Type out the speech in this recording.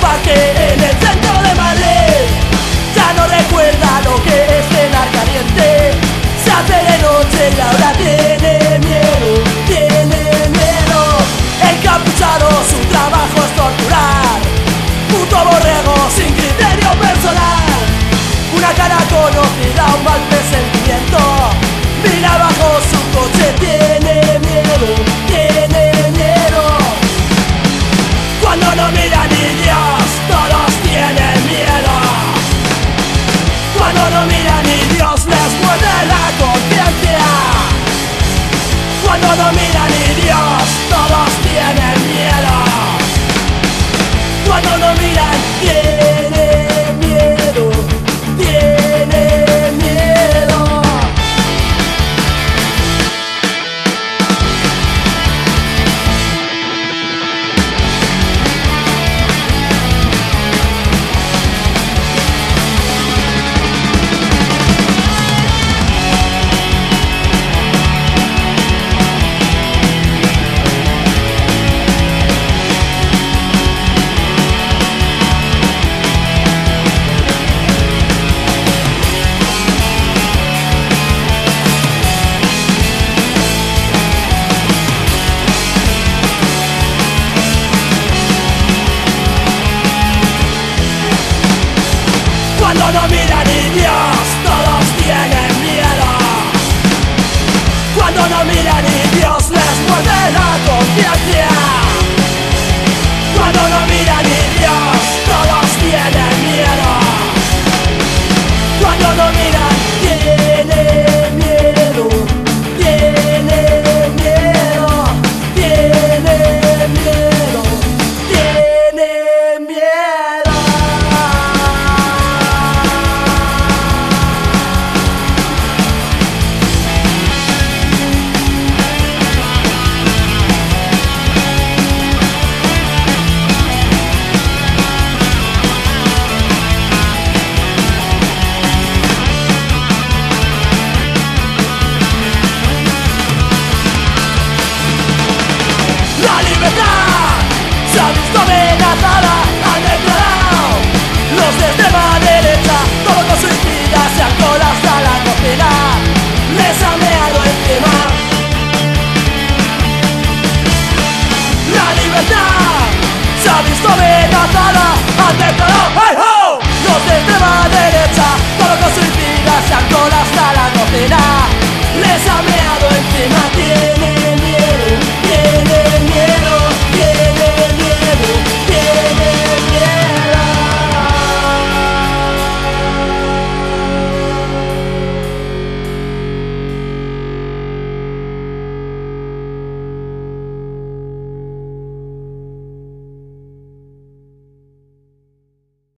parque en el centro de Madrid. Ya no recuerda lo que es cenar caliente. Se hace de noche y ahora todo mira mi Dios. economy sobre la sala, han declarado ¡Hey ho! No